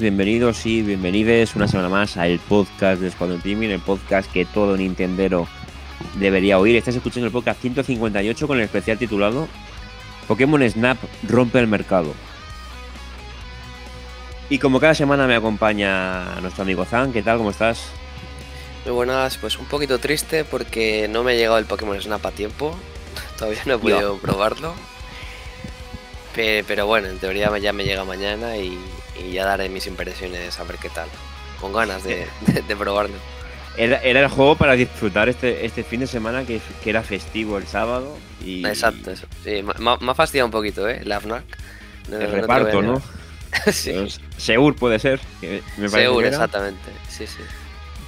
bienvenidos y bienvenides una semana más al podcast de Squadron Teaming, el podcast que todo Nintendero debería oír. Estás escuchando el podcast 158 con el especial titulado Pokémon Snap rompe el mercado. Y como cada semana me acompaña nuestro amigo Zan, ¿qué tal? ¿Cómo estás? Muy buenas, pues un poquito triste porque no me ha llegado el Pokémon Snap a tiempo. Todavía no he podido probarlo. Pero, bueno, en teoría ya me llega mañana y, ya daré mis impresiones a ver qué tal. Con ganas de, probarlo. Era, el juego para disfrutar este, este fin de semana que, era festivo el sábado. Y... Exacto, eso. Sí, me, ha fastidiado un poquito, ¿eh? La FNAC. el reparto, ¿no? sí. Segur puede ser. Segur, exactamente. Sí, sí.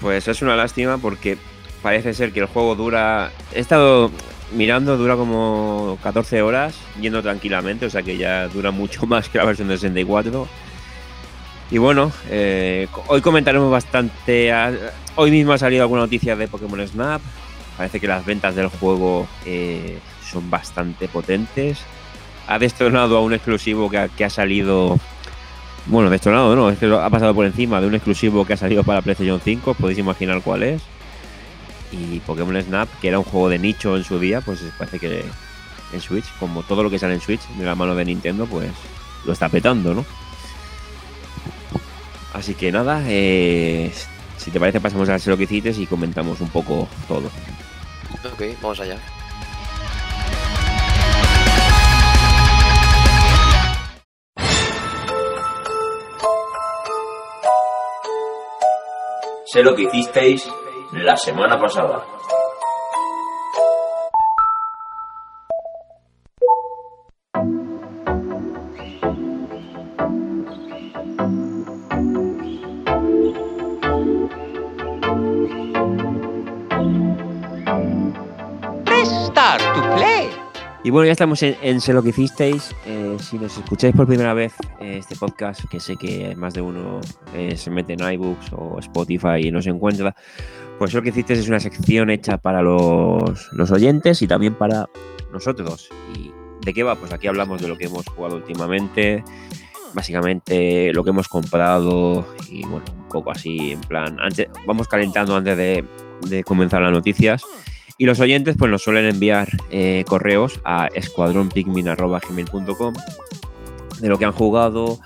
Pues es una lástima porque parece ser que el juego dura. He estado mirando, dura como 14 horas yendo tranquilamente, o sea que ya dura mucho más que la versión de 64. Y bueno, eh, hoy comentaremos bastante. hoy mismo ha salido alguna noticia de Pokémon Snap. Parece que las ventas del juego eh, son bastante potentes. Ha destronado a un exclusivo que ha salido bueno, de lado no, es que ha pasado por encima de un exclusivo que ha salido para PlayStation 5, podéis imaginar cuál es. Y Pokémon Snap, que era un juego de nicho en su día, pues parece que en Switch, como todo lo que sale en Switch de la mano de Nintendo, pues lo está petando, ¿no? Así que nada, eh, si te parece pasamos a lo que hiciste y comentamos un poco todo. Ok, vamos allá. Sé lo que hicisteis la semana pasada. Y bueno, ya estamos en, Sé lo que hicisteis. Eh, si nos escucháis por primera vez eh, este podcast, que sé que más de uno eh, se mete en iBooks o Spotify y no se encuentra, pues lo que hicisteis es una sección hecha para los, los oyentes y también para nosotros. ¿Y de qué va? Pues aquí hablamos de lo que hemos jugado últimamente, básicamente lo que hemos comprado y bueno, un poco así en plan, vamos calentando antes de comenzar las noticias. Y los oyentes pues nos suelen enviar eh, correos a escuadronpigmin.com de lo que han jugado,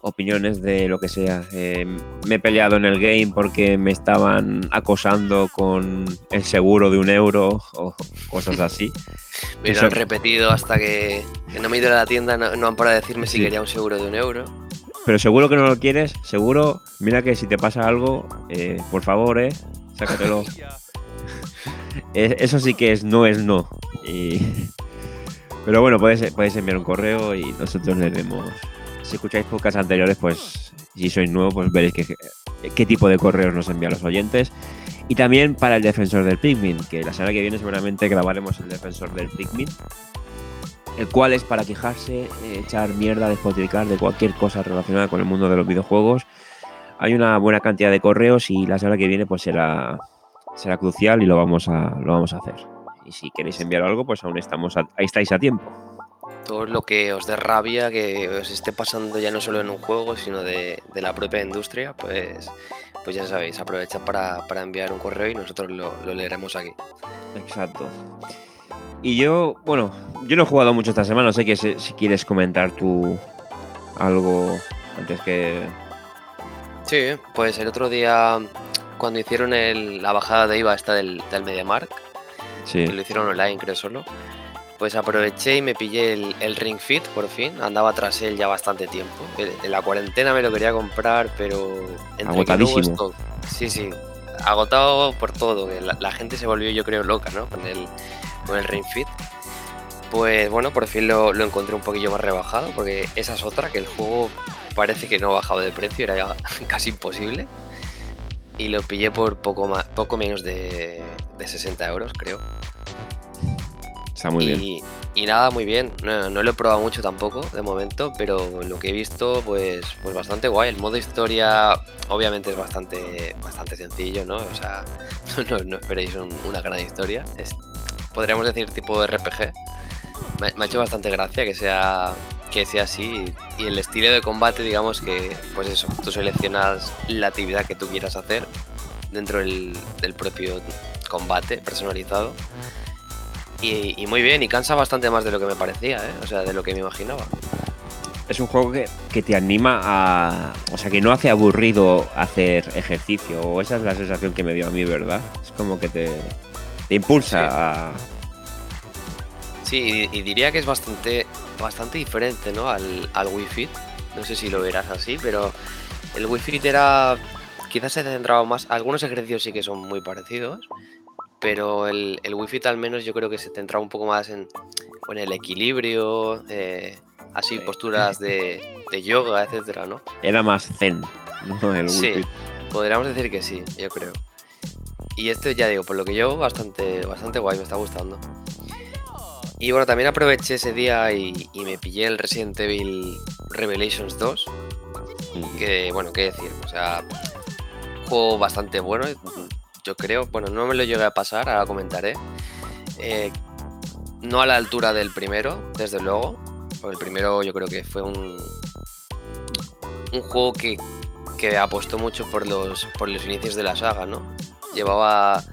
opiniones de lo que sea. Eh, me he peleado en el game porque me estaban acosando con el seguro de un euro o cosas así. me lo han repetido hasta que, no me he ido a la tienda, no, han parado de decirme si quería un seguro de un euro. Pero seguro que no lo quieres, seguro, mira que si te pasa algo, eh, por favor, eh, sácatelo. Eso sí que es no es no. Pero bueno, podéis, podéis enviar un correo y nosotros leeremos. Si escucháis podcasts anteriores, pues si sois nuevo, pues veréis qué tipo de correos nos envían los oyentes. Y también para el defensor del Pikmin, que la semana que viene seguramente grabaremos el defensor del Pikmin. El cual es para quejarse, echar mierda, despotricar de cualquier cosa relacionada con el mundo de los videojuegos. Hay una buena cantidad de correos y la semana que viene pues será será crucial y lo vamos a, lo vamos a hacer. Y si queréis enviar algo, pues aún estamos ahí estáis a tiempo. Todo lo que os dé rabia, que os esté pasando ya no solo en un juego, sino de, la propia industria, pues, pues ya sabéis, aprovechad para, enviar un correo y nosotros lo, leeremos aquí. Exacto. Y yo, bueno, yo no he jugado mucho esta semana, no sé que si, si quieres comentar tú algo antes que... Sí, pues el otro día cuando hicieron la bajada de IVA esta del, del MediaMark, que lo hicieron online creo solo, pues aproveché y me pillé el, Ring Fit por fin. Andaba tras él ya bastante tiempo. En la cuarentena me lo quería comprar, pero entre Agotadísimo. sí, sí, agotado por todo. La, gente se volvió, yo creo, loca, ¿no? Con el, con el Ring Fit. Pues bueno, por fin lo, lo encontré un poquillo más rebajado, porque esa es otra, que el juego parece que no ha bajado de precio, era casi imposible y lo pillé por poco más, poco menos de, 60 euros, creo. Está muy bien. Y nada, muy bien. No, lo he probado mucho tampoco de momento, pero lo que he visto, pues, pues bastante guay. El modo historia, obviamente, es bastante, bastante sencillo, ¿no? O sea, no, esperéis una gran historia. Es, podríamos decir tipo RPG. Me, me, ha hecho bastante gracia que sea que sea así y el estilo de combate, digamos que, pues eso, tú seleccionas la actividad que tú quieras hacer dentro del, del propio combate personalizado. Y, y muy bien, y cansa bastante más de lo que me parecía, ¿eh? o sea, de lo que me imaginaba. Es un juego que, que te anima a. O sea, que no hace aburrido hacer ejercicio. O esa es la sensación que me dio a mí, ¿verdad? Es como que te, te impulsa Sí. a. Sí, y, y diría que es bastante, bastante diferente ¿no? al, al Wii Fit. No sé si lo verás así, pero el Wii Fit era. Quizás se centraba más. Algunos ejercicios sí que son muy parecidos, pero el, el Wii Fit al menos yo creo que se centraba un poco más en, en el equilibrio, eh, así Sí. posturas de, de yoga, etcétera, ¿no? Era más zen, ¿no? El Wii Sí, Fit. podríamos decir que sí, yo creo. Y este, ya digo, por lo que yo, bastante, bastante guay, me está gustando. Y bueno, también aproveché ese día y, y me pillé el Resident Evil Revelations 2. Que, bueno, qué decir, o sea, juego bastante bueno, yo creo. Bueno, no me lo llegué a pasar, ahora comentaré. Eh, no a la altura del primero, desde luego. Porque el primero yo creo que fue un, un juego que, que apostó mucho por los, por los inicios de la saga, ¿no? Llevaba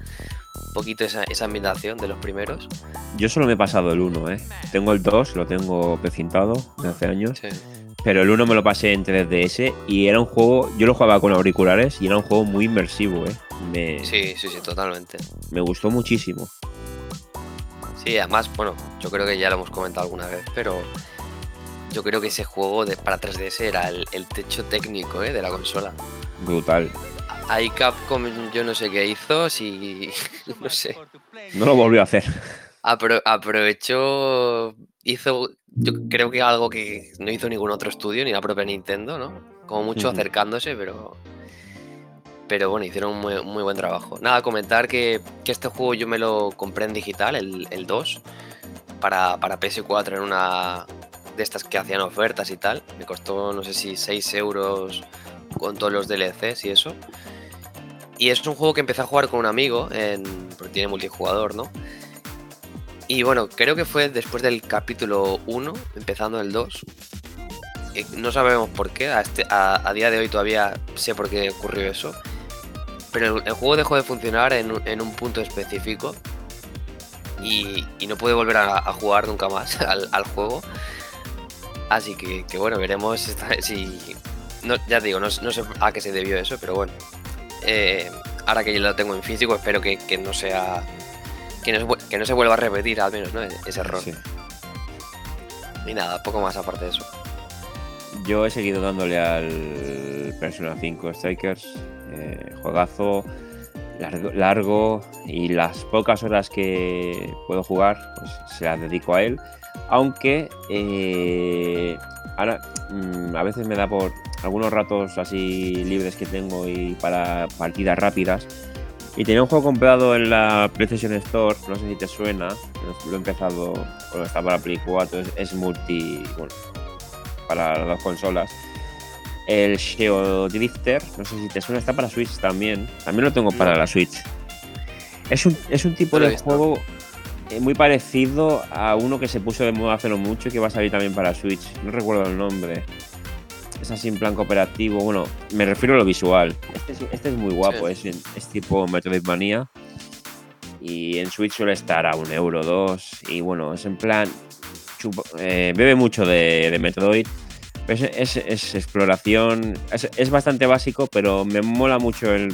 un poquito esa, esa ambientación de los primeros. Yo solo me he pasado el 1, ¿eh? Tengo el 2, lo tengo precintado de hace años. Sí. Pero el 1 me lo pasé en 3DS y era un juego. Yo lo jugaba con auriculares y era un juego muy inmersivo, ¿eh? Me, sí, sí, sí, totalmente. me gustó muchísimo. Sí, además, bueno, yo creo que ya lo hemos comentado alguna vez, pero yo creo que ese juego de, para 3DS era el, el techo técnico ¿eh? de la consola. Brutal. Ahí Capcom, yo no sé qué hizo, si. no sé. No lo volvió a hacer. Apro- aprovechó. Hizo. Yo creo que algo que no hizo ningún otro estudio, ni la propia Nintendo, ¿no? Como mucho Ujú. acercándose, pero. Pero bueno, hicieron un muy, muy buen trabajo. Nada, comentar que, que este juego yo me lo compré en digital, el, el 2, para, para PS4 en una de estas que hacían ofertas y tal. Me costó, no sé si 6 euros con todos los DLCs y eso. Y es un juego que empecé a jugar con un amigo, en, porque tiene multijugador, ¿no? Y bueno, creo que fue después del capítulo 1, empezando el 2. Eh, No sabemos por qué, a, este- a- a día de hoy todavía sé por qué ocurrió eso. Pero el, juego dejó de funcionar en, un- punto específico. Y, y no pude volver a, jugar nunca más al, juego. Así que, bueno, veremos esta- si... Ya te digo, no, no sé a qué se debió eso, pero bueno. Eh, ahora que ya lo tengo en físico, espero que, que no sea... Que no, que no se vuelva a repetir al menos, ¿no? Ese error. Sí. Y nada, poco más aparte de eso. Yo he seguido dándole al Persona 5 Strikers. eh, juegazo largo, largo y las pocas horas que puedo jugar, pues se las dedico a él. Aunque eh, ahora mm, a veces me da por algunos ratos así libres que tengo y para partidas rápidas. Y tenía un juego comprado en la PlayStation Store, no sé si te suena, lo he empezado cuando estaba para Play 4, es, es multi, bueno, para las dos consolas. El Sheo Drifter, no sé si te suena, está para Switch también. También lo tengo para la Switch. Es un, es un tipo de visto. juego muy parecido a uno que se puso de moda hace no mucho y que va a salir también para Switch. No recuerdo el nombre. Es así en plan cooperativo. Bueno, me refiero a lo visual. Este es, este es muy guapo, Sí. es, es tipo Metroidvania. Y en Switch suele estar a un euro, dos. Y bueno, es en plan. eh, bebe mucho de, de Metroid. Es, es- es exploración. Es, es bastante básico, pero me mola mucho el,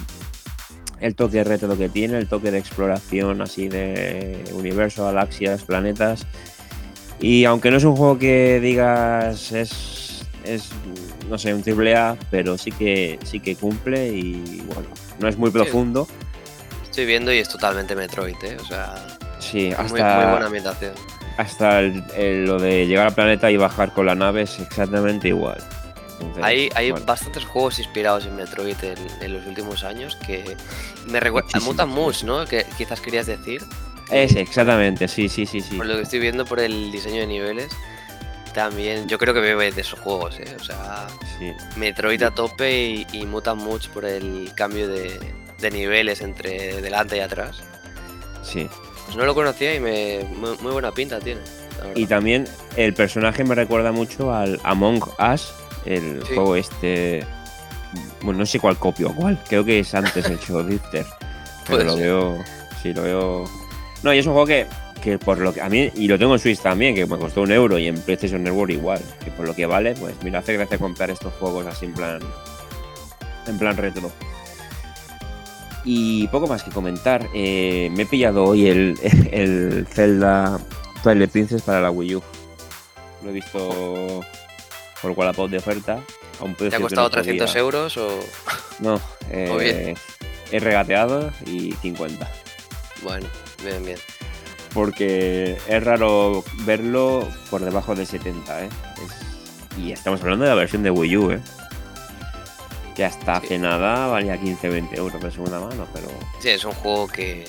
el toque retro que tiene, el toque de exploración así de universo, galaxias, planetas. Y aunque no es un juego que digas es, es no sé, un triple A, pero sí que sí que cumple y bueno, no es muy profundo. Estoy viendo y es totalmente Metroid, ¿eh? O sea, Sí, muy, hasta, muy buena ambientación. hasta el- el- lo de llegar al planeta y bajar con la nave es exactamente igual. Entonces, Hay, hay bueno, bastantes juegos inspirados en Metroid en, en los últimos años que me recuerdan. Mutant. Moose, ¿no? Que quizás querías decir. Ese, exactamente, sí, sí, sí, sí. Por lo que estoy viendo por el diseño de niveles, también yo creo que bebe de esos juegos, ¿eh? O sea, sí. Metroid a tope y, y Mutant Moose por el cambio de, de niveles entre delante y atrás. sí. Pues no lo conocía y me, muy, muy buena pinta tiene. Y también el personaje me recuerda mucho al Among Us, el Sí. juego este. Bueno, no sé cuál copio cuál. Creo que es antes el Drifter. Pero lo ser. veo. Sí, lo veo. No, y es un juego que, que por lo que. A mí, y lo tengo en Switch también, que me costó un euro, y en PlayStation Network igual. Que por lo que vale, pues mira, hace gracia comprar estos juegos así en plan. En plan retro. Y poco más que comentar. Eh, me he pillado hoy el, el Zelda Twilight Princess para la Wii U. Lo he visto por Wallapop de oferta. A un precio ¿Te ha costado no podía. 300 euros o...? No, O eh, he regateado y 50. Bueno, bien, bien. Porque es raro verlo por debajo de 70, ¿eh? Es- Y estamos hablando de la versión de Wii U, ¿eh? Que hasta Sí. hace nada valía 15-20 euros de segunda mano, pero Sí, es un juego que,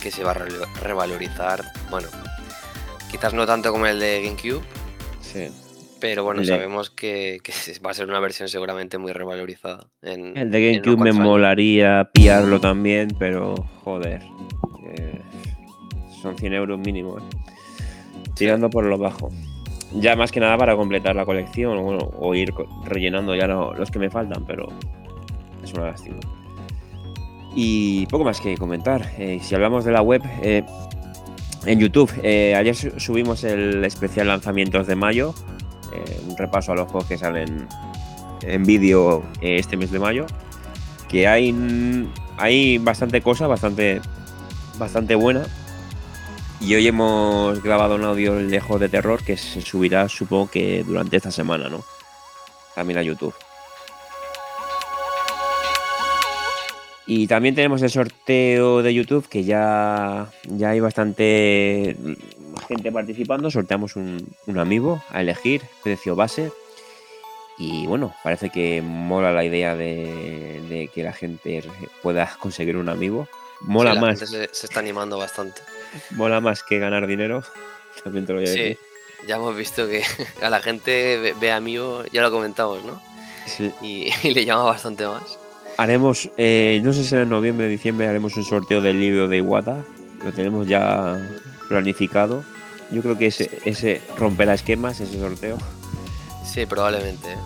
que se va a re- revalorizar. Bueno, quizás no tanto como el de GameCube, sí. Pero bueno, de- sabemos que, que va a ser una versión seguramente muy revalorizada. En, El de GameCube me años. molaría pillarlo también, pero joder. eh, son 100 euros mínimo, ¿eh? Tirando por lo bajo. Ya más que nada para completar la colección o, bueno, o ir rellenando ya lo- los que me faltan, pero es una lástima. Y poco más que comentar. Eh, si hablamos de la web, eh, en YouTube, ayer su- subimos el especial lanzamientos de mayo, eh, un repaso a los juegos que salen en vídeo eh, este mes de mayo. Que hay, hay bastante cosa, bastante, bastante buena. Y hoy hemos grabado un audio lejos de terror que se subirá, supongo que durante esta semana, ¿no? También a YouTube. Y también tenemos el sorteo de YouTube, que ya, ya hay bastante gente participando. Sorteamos un, un amigo a elegir, precio base. Y bueno, parece que mola la idea de, de que la gente pueda conseguir un amigo. Mola Sí, la más, se, se está animando bastante. mola más que ganar dinero. También te lo voy a Sí, decir. ya hemos visto que a la gente ve, ve a mí, ya lo comentamos, ¿no? Sí. Y, y le llama bastante más. Haremos, eh, no sé si en noviembre o diciembre haremos un sorteo del libro de Iwata. Lo tenemos ya planificado. Yo creo que ese, ese romperá esquemas, ese sorteo. Sí, probablemente. ¿eh?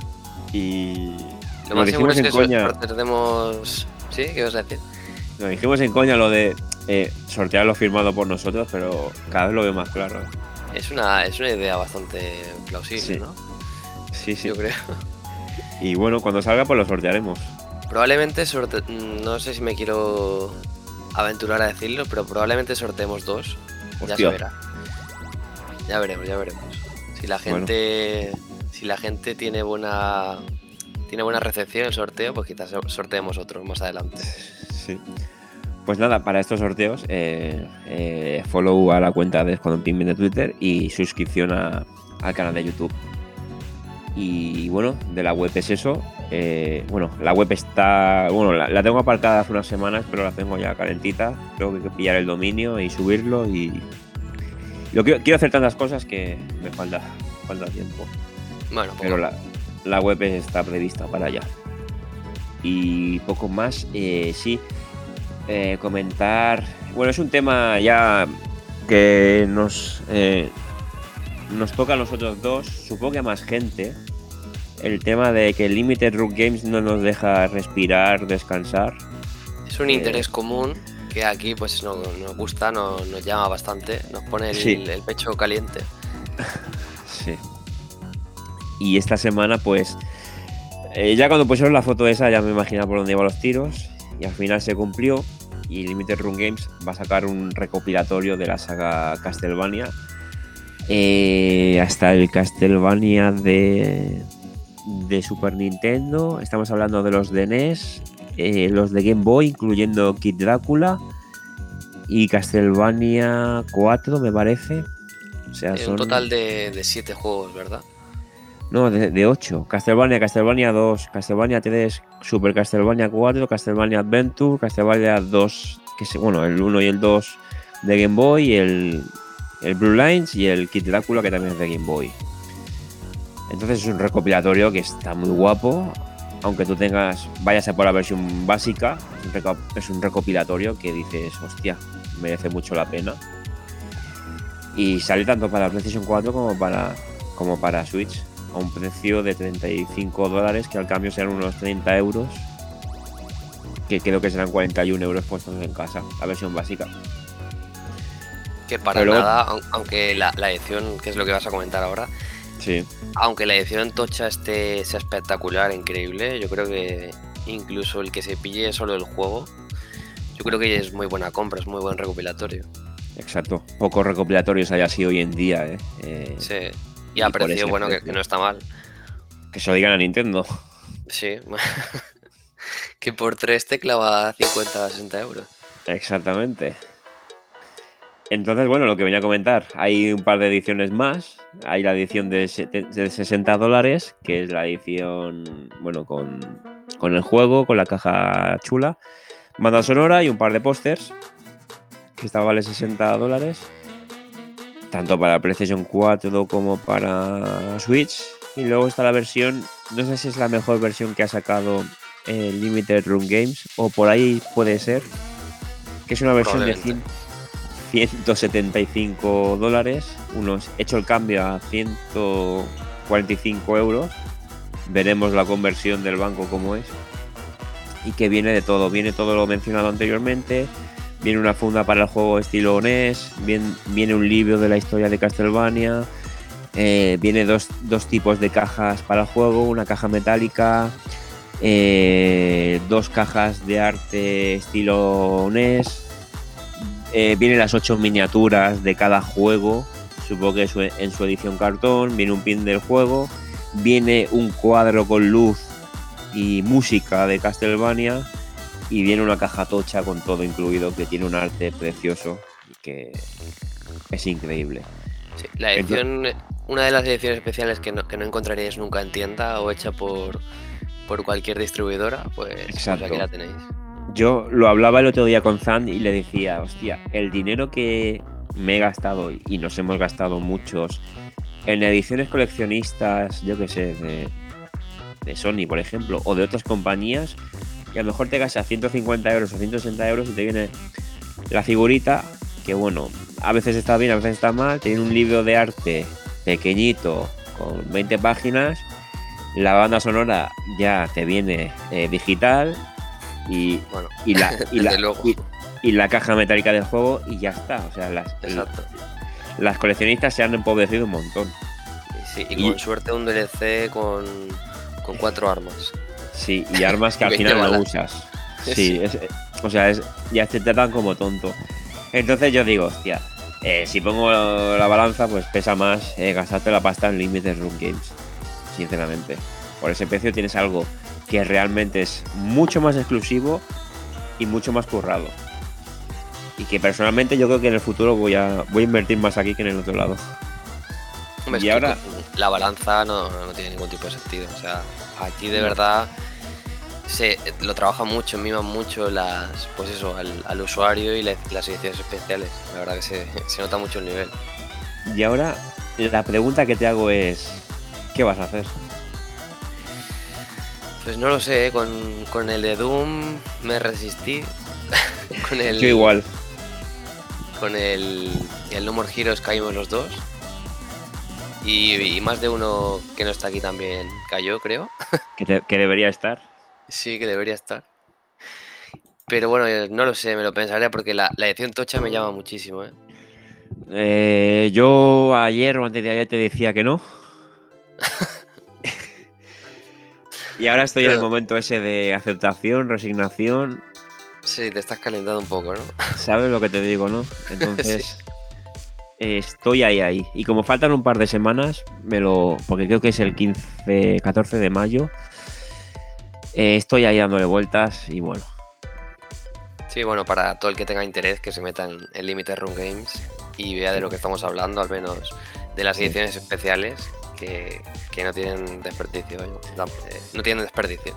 Y Lo Lo más seguro dijimos es que en coña. sorteemos... ¿Sí? ¿Qué vas a decir? nos dijimos en coña lo de eh, sortearlo firmado por nosotros, pero cada vez lo veo más claro. ¿eh? Es una, es una idea bastante plausible, Sí. ¿no? Sí, sí. Yo creo. Y bueno, cuando salga, pues lo sortearemos. Probablemente sorte... No sé si me quiero aventurar a decirlo, pero probablemente sorteemos dos. Ya se verá. Ya veremos, ya veremos. Si la Bueno. gente. Si la gente tiene buena. Tiene buena recepción el sorteo, pues quizás sorteemos otros más adelante. Sí. Pues nada, para estos sorteos, eh, eh, follow a la cuenta de Escuadrón de Twitter y suscripción a- al canal de YouTube. Y bueno, de la web es eso. Eh, bueno, la web está. Bueno, la, la tengo aparcada hace unas semanas, pero la tengo ya calentita. Tengo que pillar el dominio y subirlo. Y. Lo quiero, quiero hacer tantas cosas que me falta, falta tiempo. Bueno, Pero la, la web está prevista para allá. Y poco más, eh, sí. eh, comentar. Bueno, es un tema ya que nos, eh, nos toca a nosotros dos. Supongo que a más gente. El tema de que Limited Rook Games no nos deja respirar, descansar. es un eh, interés común que aquí pues no- nos gusta, no- nos llama bastante, nos pone el, Sí. el pecho caliente. Sí. Y esta semana, pues. eh, ya cuando pusieron la foto esa, ya me imaginaba por dónde iban los tiros. Y al final se cumplió. Y Limited Run Games va a sacar un recopilatorio de la saga Castlevania. eh, hasta el Castlevania de, de Super Nintendo. Estamos hablando de los de NES, eh, los de Game Boy, incluyendo Kid Drácula. Y Castlevania 4, me parece. O sea, son... Un total de, de siete juegos, ¿verdad? No, de, de 8. Castlevania, Castlevania 2, Castlevania 3, Super Castlevania 4, Castlevania Adventure, Castlevania 2, que es, bueno, el 1 y el 2 de Game Boy, el, el Blue Lines y el Kid Drácula que también es de Game Boy. Entonces es un recopilatorio que está muy guapo, aunque tú tengas, vayas a por la versión básica, es un, recopilatorio que dices, hostia, merece mucho la pena. Y sale tanto para PlayStation 4 como para, como para Switch a un precio de 35 dólares, que al cambio serán unos 30 euros, que creo que serán 41 euros puestos en casa, la versión básica. Que para Pero nada, aun- aunque la, la edición, que es lo que vas a comentar ahora, Sí, aunque la edición tocha esté, sea espectacular, increíble, yo creo que incluso el que se pille solo el juego, yo creo que es muy buena compra, es muy buen recopilatorio. exacto. Pocos recopilatorios hay así hoy en día, ¿eh? Eh, Sí. Y Y a precio, bueno, que, no está mal. Que se lo digan a Nintendo. Sí. que por 3 te clava 50 60 euros. Exactamente. Entonces, bueno, lo que venía a comentar, hay un par de ediciones más. Hay la edición de, sete- de 60 dólares, que es la edición, bueno, con, con el juego, con la caja chula, banda sonora y un par de pósters, que esta vale 60 dólares, tanto para PlayStation 4 como para Switch. Y luego está la versión, no sé si es la mejor versión que ha sacado eh, Limited Room Games, o por ahí puede ser, que es una versión de Probablemente. 100 175 dólares, unos hecho el cambio a 145 euros, veremos la conversión del banco como es, y que viene de todo, viene todo lo mencionado anteriormente, viene una funda para el juego estilo NES, viene, un libro de la historia de Castlevania, eh, viene dos, dos tipos de cajas para el juego, una caja metálica, eh, dos cajas de arte estilo NES, eh, vienen las ocho miniaturas de cada juego, supongo que su- en su edición cartón, viene un pin del juego, viene un cuadro con luz y música de Castlevania y viene una caja tocha con todo incluido que tiene un arte precioso y que es increíble. Sí, la edición, una de las ediciones especiales que no, que no encontraréis nunca en tienda o hecha por, por cualquier distribuidora, pues, pues aquí la tenéis. Yo lo hablaba el otro día con Zand y le decía, hostia, el dinero que me he gastado y nos hemos gastado muchos en ediciones coleccionistas, yo que sé, de, Sony, por ejemplo, o de otras compañías, y a lo mejor te gastas 150 euros o 160 euros y te viene la figurita, que bueno, a veces está bien, a veces está mal, tiene un libro de arte pequeñito con 20 páginas, la banda sonora ya te viene eh, digital y Bueno, y la, y, la, y, y la caja metálica del juego y ya está. O sea, las, Exacto. las coleccionistas se han empobrecido un montón. Sí, y Y- con suerte un DLC con, con cuatro armas. Sí, y armas que al 20 final no usas. Sí, Sí. es- o sea, es, ya te tratan como tonto. Entonces yo digo, hostia, eh, si pongo la balanza, pues pesa más eh, gastarte la pasta en Limited Room Games. Sinceramente. Por ese precio tienes algo que realmente es mucho más exclusivo y mucho más currado. Y que personalmente yo creo que en el futuro voy a, voy a invertir más aquí que en el otro lado. Hombre, Y ahora- la balanza no, no tiene ningún tipo de sentido. O sea, aquí de verdad se lo trabaja mucho, mima mucho las, pues eso, al, al usuario y la- las ediciones especiales. La verdad que se, se nota mucho el nivel. Y ahora la pregunta que te hago es, ¿qué vas a hacer? Pues no lo sé, con, con el de Doom me resistí. con el, Yo igual. Con el, el No More Heroes caímos los dos. Y, y más de uno que no está aquí también cayó, creo. Que, te- que debería estar. Sí, que debería estar. Pero bueno, eh, no lo sé, me lo pensaré porque la, la edición tocha me llama muchísimo, ¿eh? Eh, yo ayer o antes de ayer te decía que no. y ahora estoy en el momento ese de aceptación, resignación. Sí, te estás calentando un poco, ¿no? ¿Sabes lo que te digo, no? Entonces, estoy ahí, ahí. Y como faltan un par de semanas, me lo. Porque creo que es el 15, 14 de mayo. eh, estoy ahí dándole vueltas y bueno. Sí, bueno, para todo el que tenga interés que se meta en, Limited Run Games y vea de lo que estamos hablando, al menos de las ediciones especiales que, que no tienen desperdicio. da- eh, no tienen desperdicio.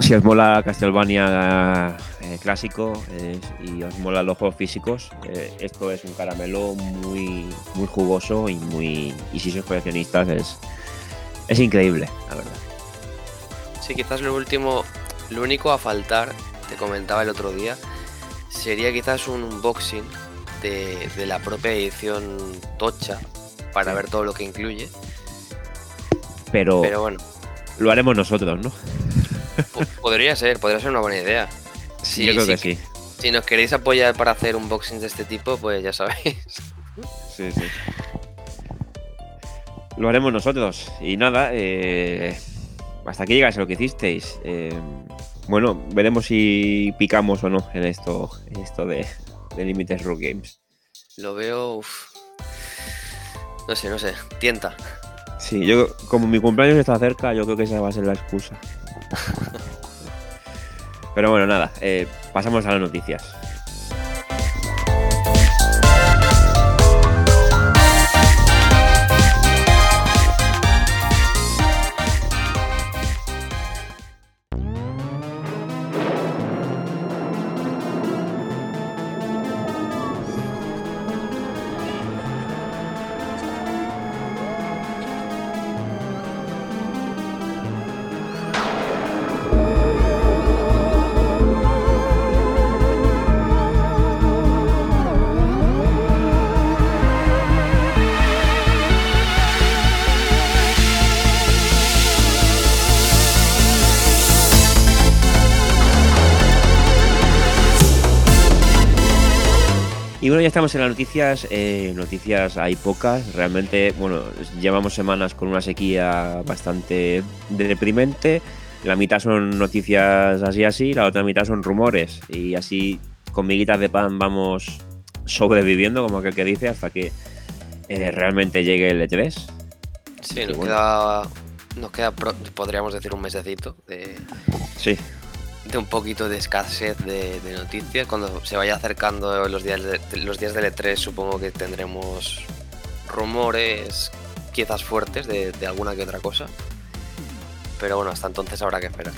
Si os mola Castlevania eh, clásico eh, y os mola los juegos físicos, eh, esto es un caramelo muy, muy jugoso y muy. Y si sois coleccionistas es, es increíble, la verdad. Sí, quizás lo último, lo único a faltar, te comentaba el otro día, sería quizás un unboxing de, de la propia edición tocha para ver todo lo que incluye. Pero, Pero bueno, lo haremos nosotros, ¿no? po- podría ser, podría ser una buena idea. Sí, yo creo que sí. Si nos queréis apoyar para hacer unboxings de este tipo, pues ya sabéis. Sí, sí. Lo haremos nosotros. Y nada, eh, hasta que llegas a lo que hicisteis. Eh, bueno, veremos si picamos o no en esto, en esto de, de Limited Rule Games. Lo veo. uf. No sé, no sé. Tienta. Sí, yo como mi cumpleaños está cerca, yo creo que esa va a ser la excusa. Pero bueno, nada, eh, pasamos a las noticias. Y bueno, ya estamos en las noticias. eh, noticias hay pocas. Realmente, bueno, llevamos semanas con una sequía bastante deprimente. La mitad son noticias así así, la otra mitad son rumores. Y así, con miguitas de pan, vamos sobreviviendo, como aquel que dice, hasta que eh, realmente llegue el E E3. Sí, nos bueno. queda. Nos queda, podríamos decir, un mesecito de, Sí, de un poquito de escasez de, noticias. Cuando se vaya acercando los días, de, los días del E3, supongo que tendremos rumores quizás fuertes de, de alguna que otra cosa. Pero bueno, hasta entonces habrá que esperar.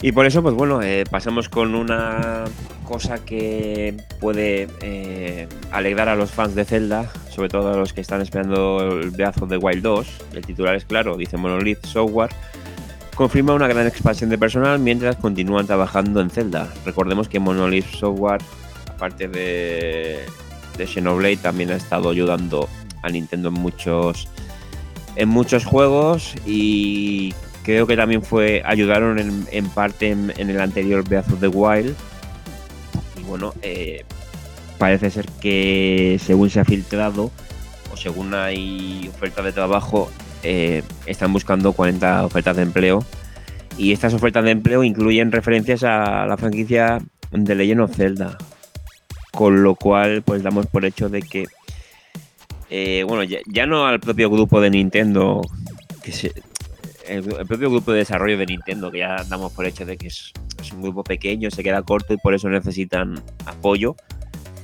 Y por eso, pues bueno, eh, pasamos con una cosa que puede eh, alegrar a los fans de Zelda, sobre todo a los que están esperando el Breath of the Wild 2. El titular es claro, dice Monolith Software. Confirma una gran expansión de personal mientras continúan trabajando en Zelda. Recordemos que Monolith Software, aparte de, de Xenoblade, también ha estado ayudando a Nintendo en muchos, en muchos juegos y creo que también fue ayudaron en, en parte en, el anterior Breath of the Wild y bueno eh, parece ser que según se ha filtrado o según hay ofertas de trabajo eh, están buscando 40 ofertas de empleo. Y estas ofertas de empleo incluyen referencias a la franquicia de Legend of Zelda. Con lo cual pues damos por hecho de que eh, bueno ya, no al propio grupo de Nintendo que el, propio grupo de desarrollo de Nintendo, que ya damos por hecho de que es un grupo pequeño, se queda corto y por eso necesitan apoyo,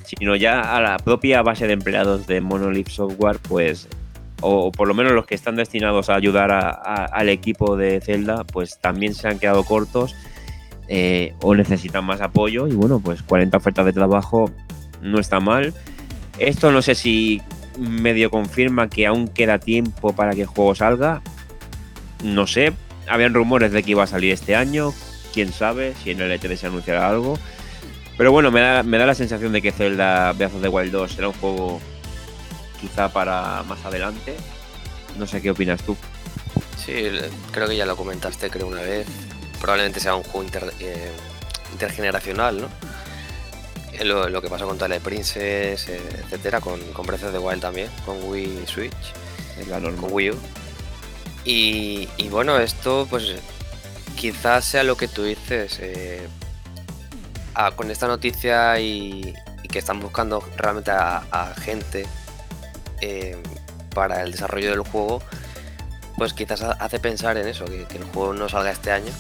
sino ya a la propia base de empleados de Monolith Software, pues, o, por lo menos los que están destinados a ayudar al equipo de Zelda, pues también se han quedado cortos eh, o necesitan más apoyo y bueno, pues 40 ofertas de trabajo no está mal. Esto no sé si medio confirma que aún queda tiempo para que el juego salga, no sé, habían rumores de que iba a salir este año, quién sabe si en el E3 se anunciará algo. Pero bueno, me da, me da la sensación de que Zelda Breath of the Wild 2 será un juego quizá para más adelante. No sé qué opinas tú. Sí, creo que ya lo comentaste, creo una vez. Probablemente sea un juego inter- eh, intergeneracional, ¿no? Eh, Lo, lo que pasó con Twilight Princess, eh, etcétera, con, con Breath of the Wild también, con Wii Switch, Es la norma. con Wii U. Y, y bueno, esto pues quizás sea lo que tú dices. eh, ah, con esta noticia y, y que están buscando realmente a, a gente eh, para el desarrollo del juego, pues quizás ha- hace pensar en eso, que, el juego no salga este año.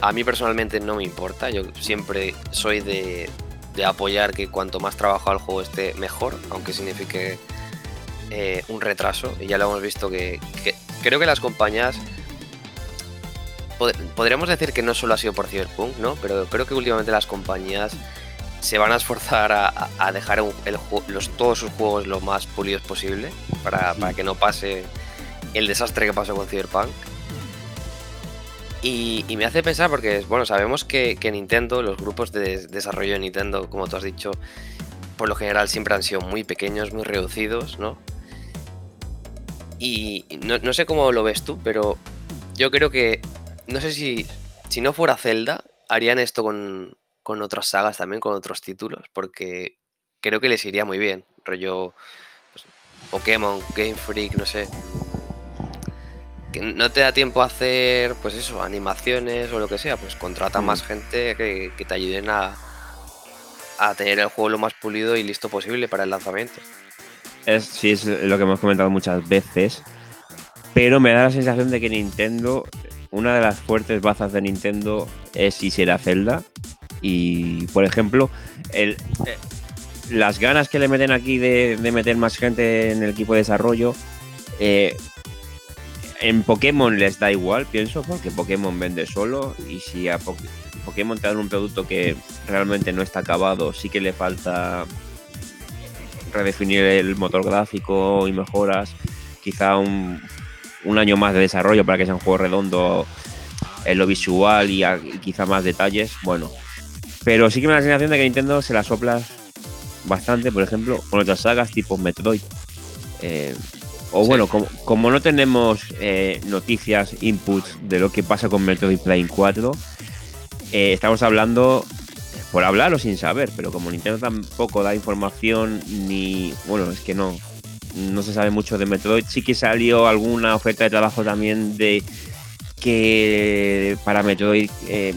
A mí personalmente no me importa, yo siempre soy de, de apoyar que cuanto más trabajado el juego esté, mejor, aunque signifique eh, un retraso. Y ya lo hemos visto que, que creo que las compañías. pod- Podríamos decir que no solo ha sido por Cyberpunk, ¿no? Pero creo que últimamente las compañías se van a esforzar a, a- dejar un- el ju- los, todos sus juegos lo más pulidos posible para, para que no pase el desastre que pasó con Cyberpunk. Y, y me hace pensar porque, bueno, sabemos que, que Nintendo, los grupos de des- desarrollo de Nintendo, como tú has dicho, por lo general siempre han sido muy pequeños, muy reducidos, ¿no? Y no, sé cómo lo ves tú, pero yo creo que, no sé si, si no fuera Zelda, harían esto con, con otras sagas también, con otros títulos, porque creo que les iría muy bien. Rollo pues, Pokémon, Game Freak, no sé. Que no te da tiempo a hacer, pues eso, animaciones o lo que sea, pues contrata mm. más gente que, te ayuden a, a tener el juego lo más pulido y listo posible para el lanzamiento. Es, sí, es lo que hemos comentado muchas veces. Pero me da la sensación de que Nintendo, una de las fuertes bazas de Nintendo es si será Zelda. Y, por ejemplo, eh, las ganas que le meten aquí de, meter más gente en el equipo de desarrollo, eh, en Pokémon les da igual, pienso, porque Pokémon vende solo y si a Pokémon te dan un producto que realmente no está acabado, sí que le falta redefinir el motor gráfico y mejoras, quizá un, año más de desarrollo para que sea un juego redondo en lo visual y, quizá más detalles, bueno. Pero sí que me da la sensación de que Nintendo se la sopla bastante, por ejemplo, con otras sagas tipo Metroid. Eh, o bueno, como, no tenemos eh, noticias, inputs de lo que pasa con Metroid Prime 4, eh, estamos hablando por hablar o sin saber, pero como Nintendo tampoco da información ni. Bueno, es que no. No se sabe mucho de Metroid. Sí que salió alguna oferta de trabajo también de que para Metroid eh,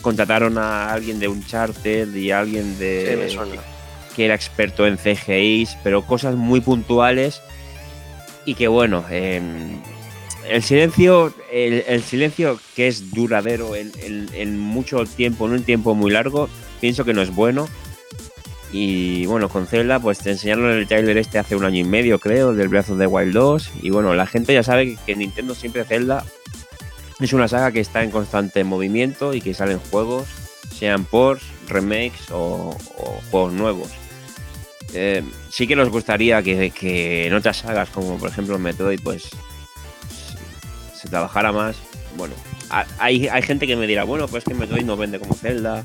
contrataron a alguien de Uncharted y a alguien de. que era experto en CGIs, pero cosas muy puntuales y que bueno. Em, el silencio, el, silencio que es duradero en, mucho tiempo, en un tiempo muy largo, pienso que no es bueno. Y bueno, con Zelda, pues te enseñaron el trailer este hace un año y medio, creo, del Breath of the Wild 2. Y bueno, la gente ya sabe que Nintendo siempre Zelda es una saga que está en constante movimiento y que salen juegos, sean ports, remakes o, juegos nuevos. Eh, sí que nos gustaría que, que, en otras sagas, como por ejemplo Metroid, pues se trabajara más. Bueno, hay, hay gente que me dirá, bueno, pues que Metroid no vende como Zelda.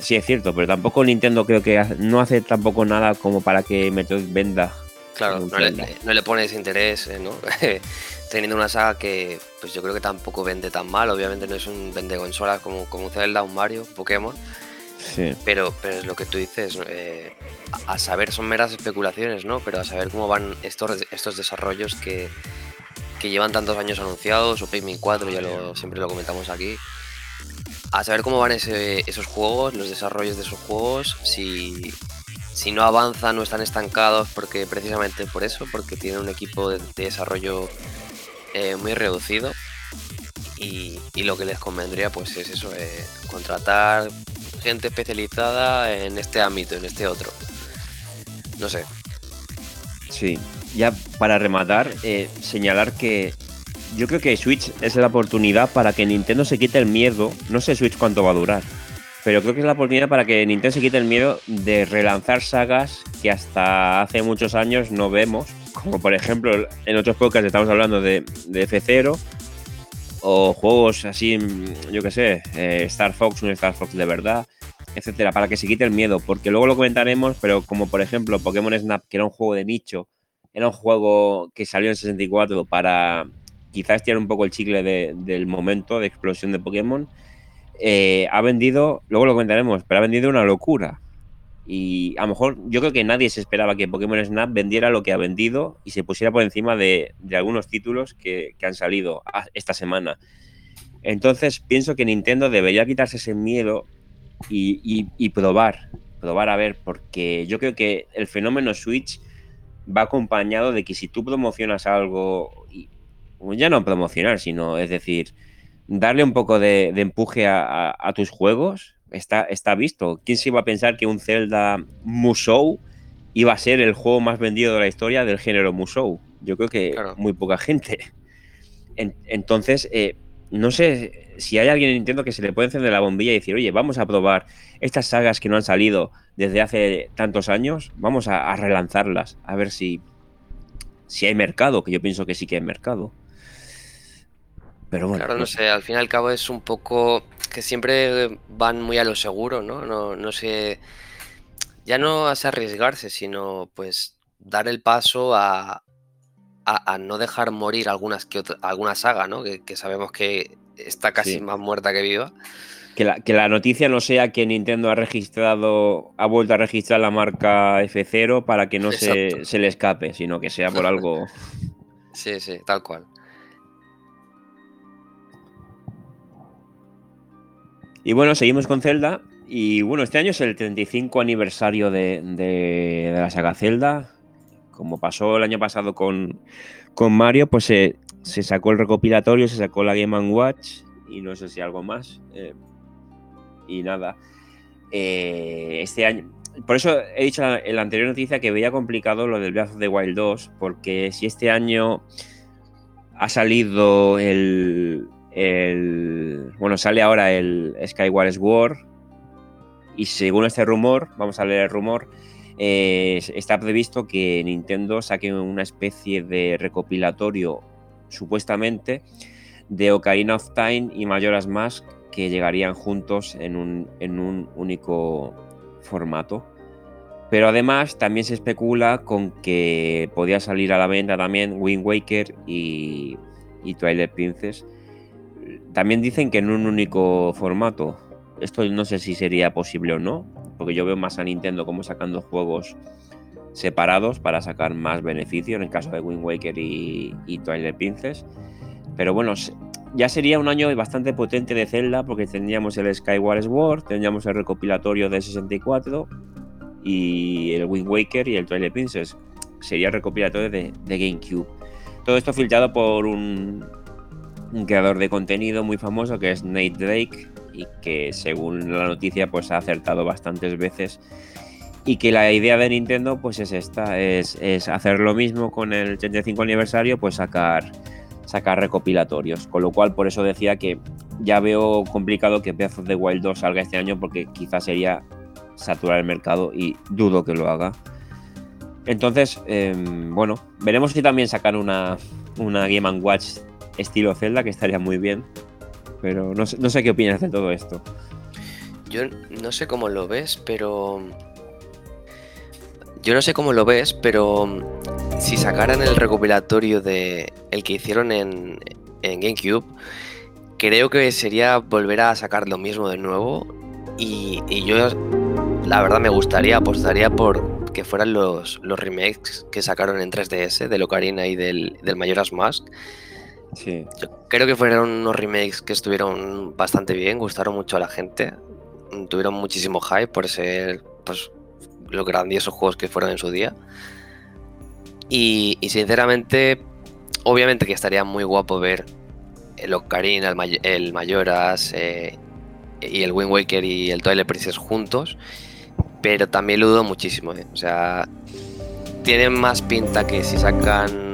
Sí, es cierto, pero tampoco Nintendo creo que no hace tampoco nada como para que Metroid venda. Claro, no le, no le, pones interés, eh, ¿no? Teniendo una saga que pues yo creo que tampoco vende tan mal. Obviamente no es un vende consolas como, como Zelda, un Mario, Pokémon. Sí. Pero, pero es lo que tú dices, eh, a saber son meras especulaciones, ¿no? Pero a saber cómo van estos, estos desarrollos que, que llevan tantos años anunciados, o Pikmin 4, ya lo, siempre lo comentamos aquí. A saber cómo van esos juegos, los desarrollos de esos juegos, si, si no avanzan o están estancados, porque precisamente por eso, porque tienen un equipo de, desarrollo eh, muy reducido. Y, lo que les convendría pues es eso, eh, contratar gente especializada en este ámbito, en este otro. No sé. Sí, ya para rematar, eh, señalar que yo creo que Switch es la oportunidad para que Nintendo se quite el miedo. No sé Switch cuánto va a durar, pero creo que es la oportunidad para que Nintendo se quite el miedo de relanzar sagas que hasta hace muchos años no vemos. Como por ejemplo, en otros podcasts estamos hablando de, de F0 o juegos así, yo que sé, eh, Star Fox, un Star Fox de verdad, etcétera, para que se quite el miedo. Porque luego lo comentaremos, pero como por ejemplo Pokémon Snap, que era un juego de nicho era un juego que salió en 64 para quizás tirar un poco el chicle del momento de explosión de Pokémon. Eh, ha vendido, luego lo comentaremos, pero ha vendido una locura. Y a lo mejor yo creo que nadie se esperaba que Pokémon Snap vendiera lo que ha vendido y se pusiera por encima de, algunos títulos que, han salido esta semana. Entonces pienso que Nintendo debería quitarse ese miedo y, y probar, probar a ver, porque yo creo que el fenómeno Switch va acompañado de que si tú promocionas algo, y, pues ya no promocionar, sino es decir, darle un poco de, empuje a, tus juegos, está, está visto. ¿Quién se iba a pensar que un Zelda Musou iba a ser el juego más vendido de la historia del género Musou? Yo creo que muy poca gente. entonces, eh, no sé si hay alguien en Nintendo que se le puede encender la bombilla y decir, oye, vamos a probar estas sagas que no han salido desde hace tantos años, vamos a, relanzarlas, a ver si, si hay mercado, que yo pienso que sí que hay mercado. Pero bueno. Claro, no sé, al fin y al cabo es un poco que siempre van muy a lo seguro, ¿no? No, no sé. ya no es arriesgarse, sino pues dar el paso a, a, no dejar morir algunas que alguna saga, ¿no? Que, sabemos que está casi más muerta que viva. Que la, que la, noticia no sea que Nintendo ha registrado, ha vuelto a registrar la marca F0 para que no se, se, le escape, sino que sea por algo. Sí, sí, tal cual. Y bueno, seguimos con Zelda. Y bueno, este año es el 35 aniversario de, de, la saga Zelda. Como pasó el año pasado con, con Mario, pues se, se, sacó el recopilatorio, se sacó la Game Watch y no sé si algo más. Eh, y nada. Eh, este año. Por eso he dicho en la anterior noticia que veía complicado lo del Breath of the Wild 2, porque si este año ha salido el, el, bueno, sale ahora el Skyward Sword y según este rumor, vamos a leer el rumor, eh, está previsto que Nintendo saque una especie de recopilatorio, supuestamente, de Ocarina of Time y Majora's Mask que llegarían juntos en un, en un único formato. Pero además también se especula con que podía salir a la venta también Wind Waker y, y Twilight Princess también dicen que en un único formato. Esto no sé si sería posible o no, porque yo veo más a Nintendo como sacando juegos separados para sacar más beneficio, en el caso de Wind Waker y, Twilight Princess. Pero bueno, ya sería un año bastante potente de Zelda, porque tendríamos el Skyward Sword, tendríamos el recopilatorio de 64 y el Wind Waker y el Twilight Princess. Sería el recopilatorio de GameCube. Todo esto filtrado por un, un creador de contenido muy famoso que es Nate Drake y que según la noticia pues ha acertado bastantes veces y que la idea de Nintendo pues es esta, es, hacer lo mismo con el 35 aniversario, pues sacar, sacar recopilatorios, con lo cual por eso decía que ya veo complicado que Breath of the Wild 2 salga este año porque quizás sería saturar el mercado y dudo que lo haga. Entonces, em, bueno, veremos si también sacan una, una Game Watch estilo Zelda, que estaría muy bien. Pero no sé, qué opinas de todo esto. Yo no sé cómo lo ves, pero. Yo no sé cómo lo ves, pero si sacaran el recopilatorio de el que hicieron en, en GameCube, creo que sería volver a sacar lo mismo de nuevo. Y, yo, la verdad, me gustaría, apostaría por que fueran los, los remakes que sacaron en 3DS del Ocarina y del, del Majora's Mask Yo creo que fueron unos remakes que estuvieron bastante bien, gustaron mucho a la gente, tuvieron muchísimo hype por ser pues, los grandiosos juegos que fueron en su día. Y, sinceramente, obviamente que estaría muy guapo ver el Ocarina, el, Mayoras eh, y el Wind Waker y el Twilight Princess juntos, pero también lo dudo muchísimo. Eh. O sea, tienen más pinta que si sacan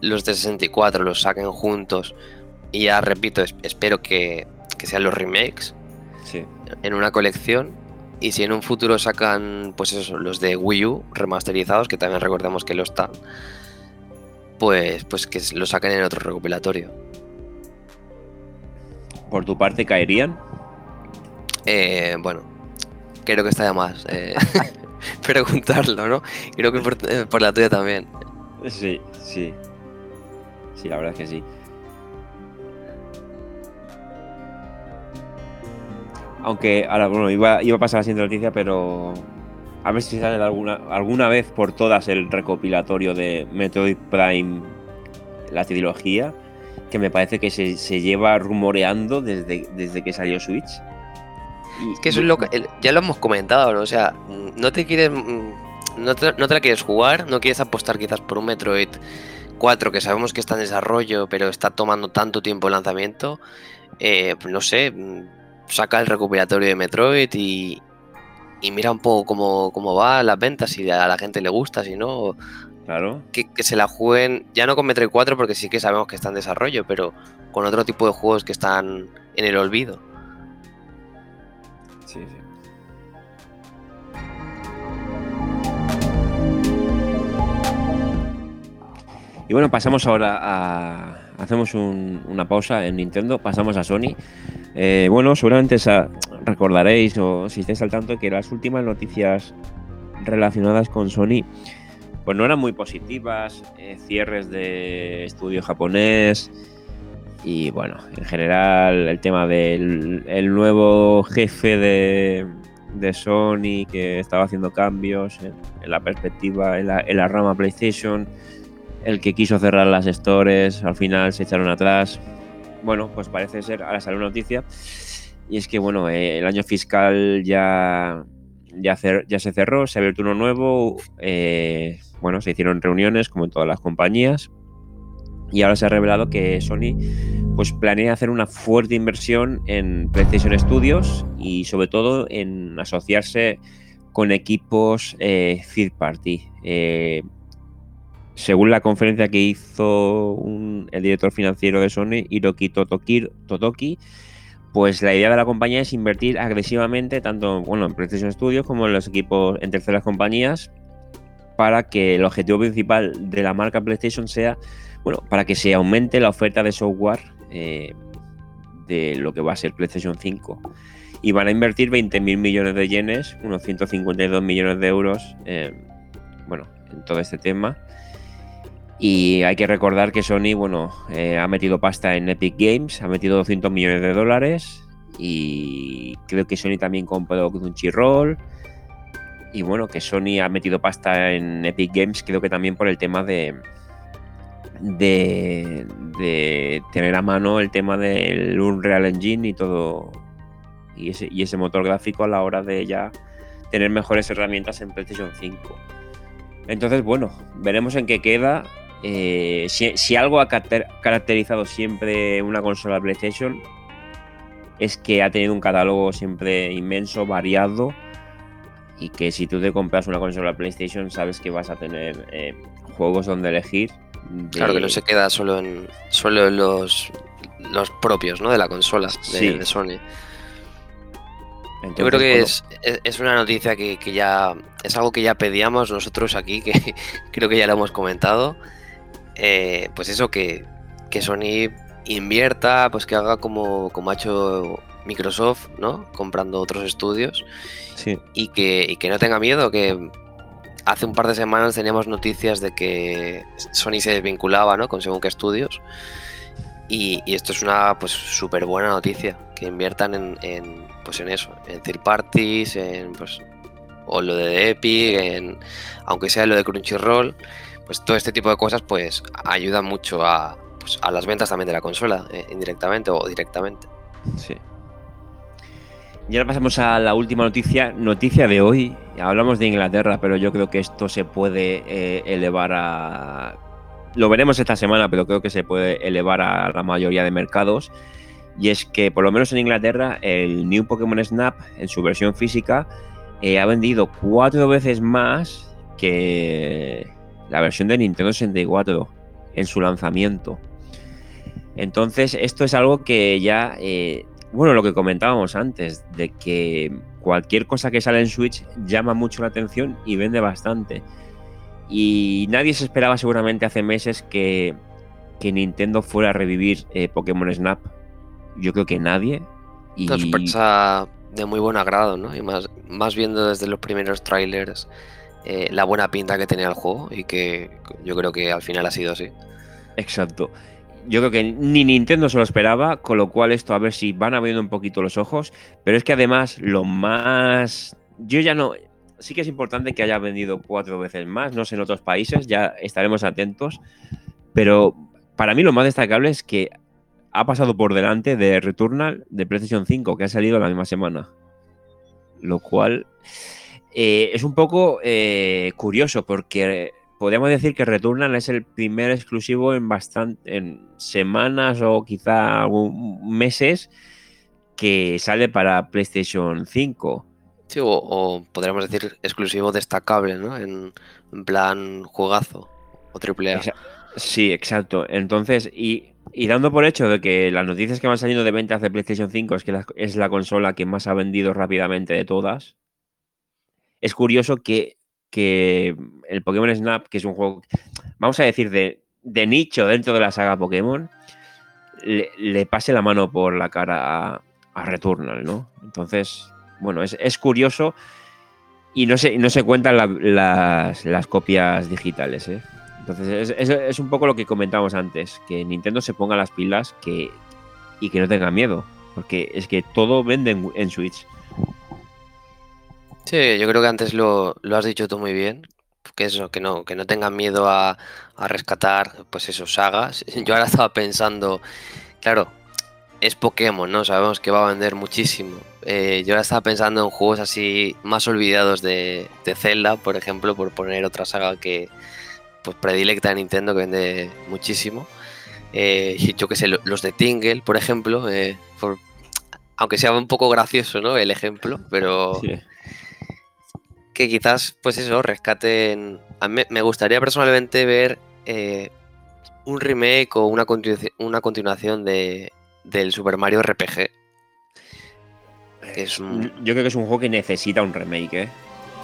los de 64 los saquen juntos. Y ya repito, espero que, sean los remakes en una colección. Y si en un futuro sacan, pues eso, los de Wii U remasterizados, que también recordemos que lo están, pues, pues que lo saquen en otro recopilatorio. ¿Por tu parte caerían? Eh, bueno, creo que está de más eh, preguntarlo, ¿no? Creo que por, eh, por la tuya también. Sí, sí. Sí, la verdad es que sí. Aunque ahora, bueno, iba, iba a pasar la siguiente noticia, pero a ver si sale alguna, alguna vez por todas el recopilatorio de Metroid Prime, la trilogía, que me parece que se, lleva rumoreando desde, desde que salió Switch. que eso es lo que, ya lo hemos comentado, ¿no? O sea, no te quieres, no te, no te la quieres jugar, no quieres apostar quizás por un Metroid 4 que sabemos que está en desarrollo, pero está tomando tanto tiempo el lanzamiento, eh, pues no sé, mm, saca el recopilatorio de Metroid y, mira un poco cómo, cómo va las ventas, si a la gente le gusta, si no. Claro. Que, se la jueguen, ya no con Metroid 4, porque sí que sabemos que está en desarrollo, pero con otro tipo de juegos que están en el olvido. Sí, sí. Y bueno, pasamos ahora a. Hacemos una pausa en Nintendo, pasamos a Sony. Eh, bueno, seguramente recordaréis o si estáis al tanto que las últimas noticias relacionadas con Sony pues no eran muy positivas, eh, cierres de estudio japonés y bueno, en general el tema del el nuevo jefe de, Sony que estaba haciendo cambios en, la perspectiva, en la, rama PlayStation, el que quiso cerrar las stores, al final se echaron atrás. Bueno, pues parece ser, ahora sale una noticia, y es que bueno, eh, el año fiscal ya, ya, se cerró, se abrió uno nuevo, eh, bueno, se hicieron reuniones como en todas las compañías y ahora se ha revelado que Sony pues planea hacer una fuerte inversión en PlayStation Studios y sobre todo en asociarse con equipos eh, third party. Según la conferencia que hizo el director financiero de Sony, Hiroki Totoki, pues la idea de la compañía es invertir agresivamente tanto bueno, en PlayStation Studios como en los equipos en terceras compañías para que el objetivo principal de la marca PlayStation sea, bueno, para que se aumente la oferta de software eh, de lo que va a ser PlayStation 5. Y van a invertir 20.000 millones de yenes, unos 152 millones de euros, bueno, en todo este tema. Y hay que recordar que Sony, bueno, eh, ha metido pasta en Epic Games, ha metido 200 millones de dólares y creo que Sony también compró Crunchyroll. Y bueno, que Sony ha metido pasta en Epic Games, creo que también por el tema de, de, de tener a mano el tema del Unreal Engine y todo, y ese, y ese motor gráfico a la hora de ya tener mejores herramientas en PlayStation 5. Entonces, bueno, veremos en qué queda. Eh, si, si, algo ha caracterizado siempre una consola PlayStation es que ha tenido un catálogo siempre inmenso, variado y que si tú te compras una consola PlayStation sabes que vas a tener eh, juegos donde elegir. Claro que no se queda solo en solo los, los propios ¿no? de la consola de, Sony. Yo creo que es, es, una noticia que, que, ya es algo que ya pedíamos nosotros aquí, que creo que ya lo hemos comentado. Eh, pues eso, que, que, Sony invierta, pues que haga como, como ha hecho Microsoft, ¿no? Comprando otros estudios y, que, que no tenga miedo, que hace un par de semanas teníamos noticias de que Sony se desvinculaba ¿no? con según qué estudios. Y, esto es una pues súper buena noticia, que inviertan en, pues en eso, en third parties, en pues o lo de Epic, en, aunque sea lo de Crunchyroll, pues todo este tipo de cosas pues ayuda mucho a, pues, a las ventas también de la consola, eh, indirectamente o directamente. Sí. Y ahora pasamos a la última noticia, noticia de hoy. Hablamos de Inglaterra, pero yo creo que esto se puede eh, elevar a... Lo veremos esta semana, pero creo que se puede elevar a la mayoría de mercados. Y es que, por lo menos en Inglaterra, el New Pokémon Snap, en su versión física, eh, ha vendido cuatro veces más que la versión de Nintendo 64 en su lanzamiento. Entonces, esto es algo que ya eh, bueno, lo que comentábamos antes, de que cualquier cosa que sale en Switch llama mucho la atención y vende bastante. Y nadie se esperaba seguramente hace meses que, Nintendo fuera a revivir eh, Pokémon Snap. Yo creo que nadie. Y... Una de muy buen agrado, ¿no? Y más, más viendo desde los primeros trailers eh, la buena pinta que tenía el juego y que yo creo que al final ha sido así. Exacto yo creo que ni Nintendo se lo esperaba, con lo cual esto a ver si van abriendo un poquito los ojos, pero es que además lo más... Yo ya no... Sí que es importante que haya vendido cuatro veces más, no sé en otros países, ya estaremos atentos, pero para mí lo más destacable es que ha pasado por delante de Returnal de PlayStation 5, que ha salido la misma semana. Lo cual eh, es un poco eh, curioso porque podríamos decir que Returnal es el primer exclusivo en bastante en semanas o quizá meses que sale para PlayStation 5. Sí, o, podríamos decir exclusivo destacable, ¿no? En, plan juegazo o triple A. Sí, exacto. Entonces, y, dando por hecho de que las noticias que van saliendo de ventas de PlayStation 5 es que es la consola que más ha vendido rápidamente de todas, es curioso que que el Pokémon Snap, que es un juego, vamos a decir, de, nicho dentro de la saga Pokémon, le, pase la mano por la cara a, Returnal, ¿no? Entonces, bueno, es, curioso Y no se, no se cuentan la- las, las copias digitales, ¿eh? Entonces, es, es- es un poco lo que comentábamos antes, que Nintendo se ponga las pilas que, y que no tenga miedo, porque es que todo vende en, en Switch. Sí, yo creo que antes lo, lo has dicho tú muy bien. Que eso, que no, que no tengan miedo a, a rescatar, pues esos sagas. Yo ahora estaba pensando, claro, es Pokémon, ¿no? Sabemos que va a vender muchísimo. Eh, yo ahora estaba pensando en juegos así más olvidados de, de Zelda, por ejemplo, por poner otra saga que pues predilecta de Nintendo que vende muchísimo. Eh, yo que sé, lo- los de Tingle, por ejemplo, eh, por- aunque sea un poco gracioso, ¿no? El ejemplo, pero. Que quizás, pues eso, rescaten. A mí me- gustaría personalmente ver eh, un remake o una, continu- una continuación de, del Super Mario RPG. Es un- Yo creo que es un juego que necesita un remake, ¿eh?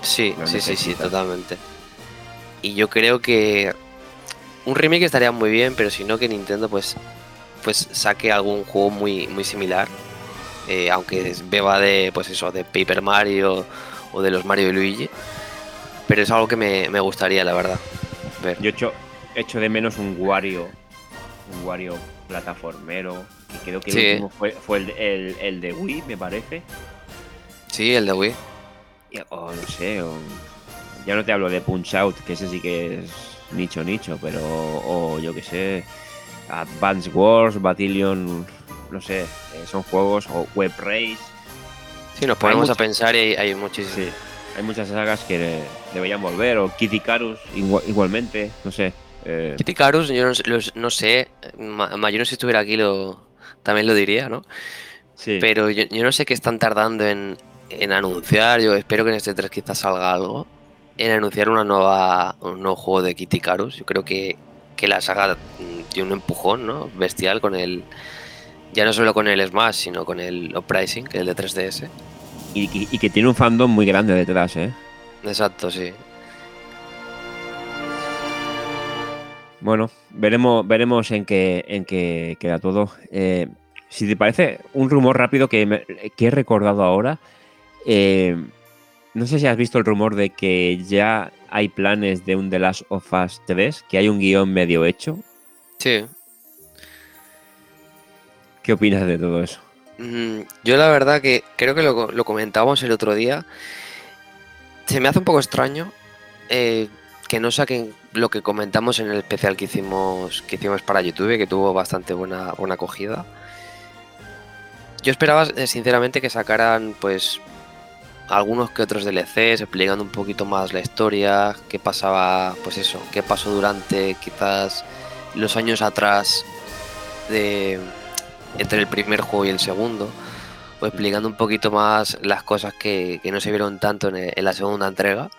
Sí, sí, sí, sí, totalmente. Y yo creo que un remake estaría muy bien, pero si no que Nintendo pues, pues saque algún juego muy, muy similar. eh, aunque beba de pues eso, de Paper Mario o de los Mario y Luigi. Pero es algo que me, me gustaría, la verdad. Ver. Yo echo, echo de menos un Wario, un Wario plataformero, que creo que Sí. el último fue, fue el, el- el de Wii, me parece. Sí, el de Wii. O no sé, ya no te hablo de Punch Out, que ese sí que es nicho nicho, pero o yo que sé, Advance Wars, Battalion, no sé, eh, son juegos, o Web Race, Sí, nos ponemos a pensar y hay, hay muchísimos. sí, hay muchas sagas que deberían volver, o Icarus igua- igualmente, no sé. eh, Kit Icarus, yo no, sé- los- no sé, Ma- Mayuno si estuviera aquí lo, también lo diría, ¿no? sí. Pero yo, yo no sé qué están tardando en, en anunciar. Yo espero que en este 3 quizás salga algo. En anunciar una nueva, un nuevo juego de Kitty Icarus. Yo creo que, que la saga mm, tiene un empujón ¿no? bestial con el. Ya no solo con el Smash, sino con el Uprising, que es el de 3DS. y, y- y que tiene un fandom muy grande detrás, ¿eh? Exacto, sí. Bueno, veremos, veremos en qué, en qué queda todo. Eh, si te parece, un rumor rápido que, me- que he recordado ahora. eh, no sé si has visto el rumor de que ya hay planes de un The Last of Us 3, que hay un guion medio hecho. Sí. ¿Qué opinas de todo eso? Mm, Yo la verdad que creo que lo, comentábamos el otro día. Se me hace un poco extraño eh, que no saquen lo que comentamos en el especial que hicimos, que hicimos para YouTube, que tuvo bastante buena, buena acogida. Yo esperaba eh, sinceramente que sacaran pues algunos que otros DLCs explicando un poquito más la historia, qué pasaba, pues eso, qué pasó durante quizás los años atrás de entre el primer juego y el segundo, o explicando un poquito más las cosas que, que no se vieron tanto en, la segunda entrega.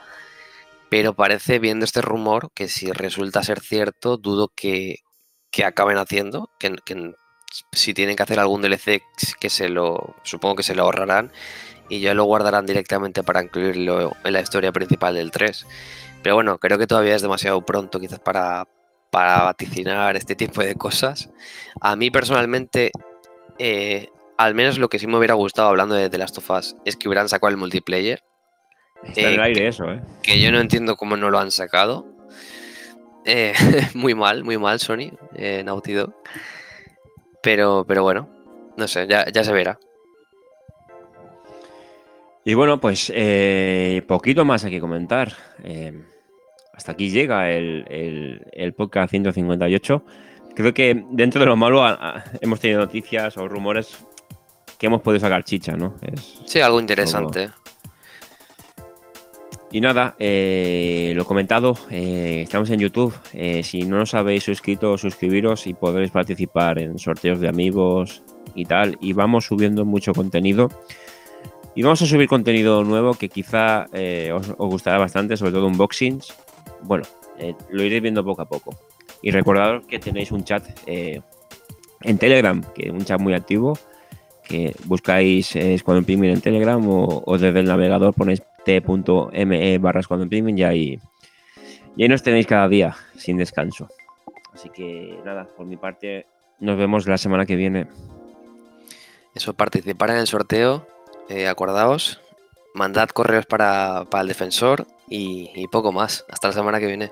Pero parece, viendo este rumor, que si resulta ser cierto, dudo que, que acaben haciendo, que si tienen que hacer algún DLC, que se lo, supongo que se lo ahorrarán y ya lo guardarán directamente para incluirlo en la historia principal del 3. Pero bueno, creo que todavía es demasiado pronto quizás para, para vaticinar este tipo de cosas. A mí personalmente, eh, al menos lo que sí me hubiera gustado hablando de The Last of Us es que hubieran sacado el multiplayer, Está en el Eh, aire eso, ¿eh? que yo no entiendo cómo no lo han sacado. Eh, muy mal, muy mal Sony, eh, Naughty Dog. Pero, pero bueno, no sé, ya, ya se verá. Y bueno, pues eh, poquito más hay que comentar. Eh, hasta aquí llega el, el- el podcast 158. Creo que dentro de lo malo a- a- hemos tenido noticias o rumores que hemos podido sacar chicha, ¿no? Es- Sí, algo interesante. Y nada, eh, lo comentado, eh, estamos en YouTube. Eh, si no os habéis suscrito, suscribiros y podréis participar en sorteos de amigos y tal. Y vamos subiendo mucho contenido. Y vamos a subir contenido nuevo que quizá os, os gustará bastante, sobre todo unboxings. Bueno, eh, lo iréis viendo poco a poco. Y recordad que tenéis un chat eh, en Telegram, que es un chat muy activo, que buscáis eh, Squadron en Telegram o, desde el navegador ponéis t.me barra Squadron Pingmin y ahí, y ahí nos tenéis cada día sin descanso. Así que nada, por mi parte, nos vemos la semana que viene. Eso, participar en el sorteo, eh, acordaos. mandad correos para, para el defensor y, poco más. Hasta la semana que viene.